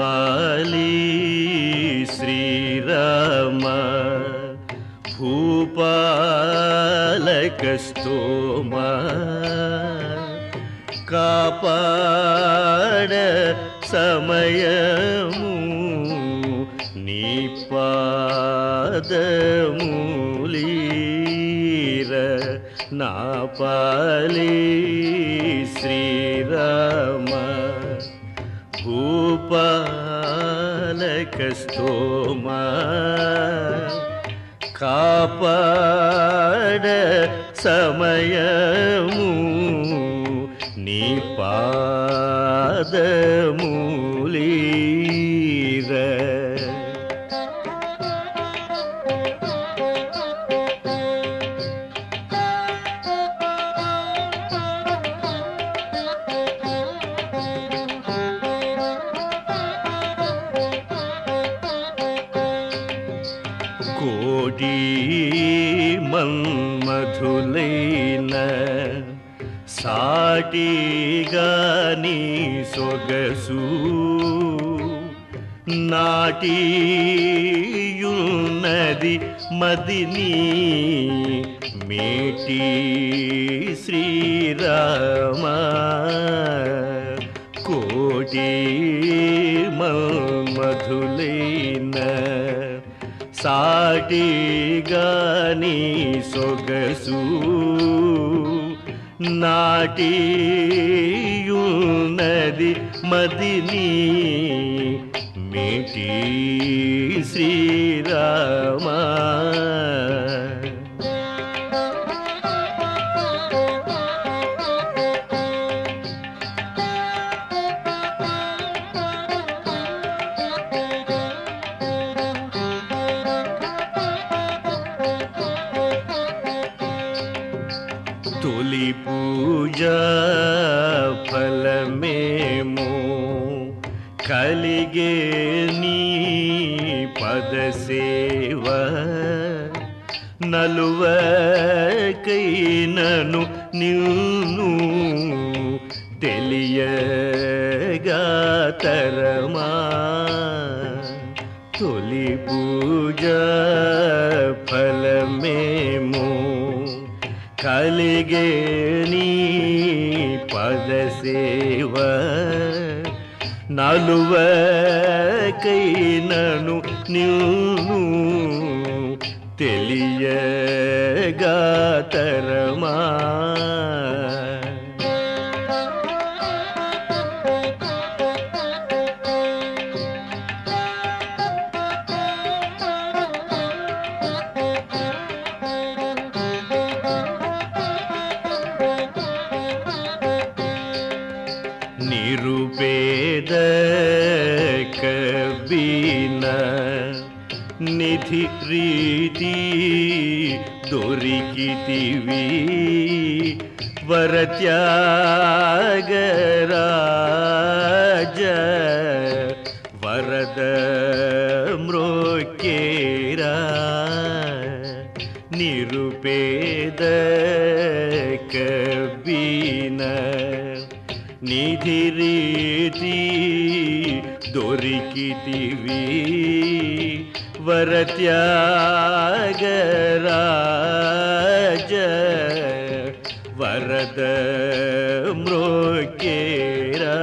पाल श्रीराम। भूपालकस्तोम। कापाड का पाड समय निपादमुीर नापलि श्री భూపాలకస్తోమ కాపాడ సమయము నీ పాదము. కోటి మన్మధులైన సాటిగాని సొగసు నాటియున్నది మదిని మేటి శ్రీరామ కోటి మధులైన సాటిగాని సొగసు నాటియున్నది మదిని మేటి శ్రీరామా తొలి పూజ ఫలమేమో కలిగే నీ పద సేవ. నలువకైనను నిన్ను తెలియగా తరమా. తొలి పూజ ఫలమేమో కలిగే నీ పదసేవ నలువకైనను నిన్ను తెలియగా తరమా. निरुपेद कबीन निधि प्रीति दोरिकितिवी वरत्यागराज वरद म्रोकेरा निरुपेद कबीन निधि रीति दोरी वरत्यागराज वरद मृकेरा।